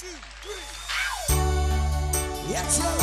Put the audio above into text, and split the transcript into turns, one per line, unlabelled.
two, three. Yes, sir.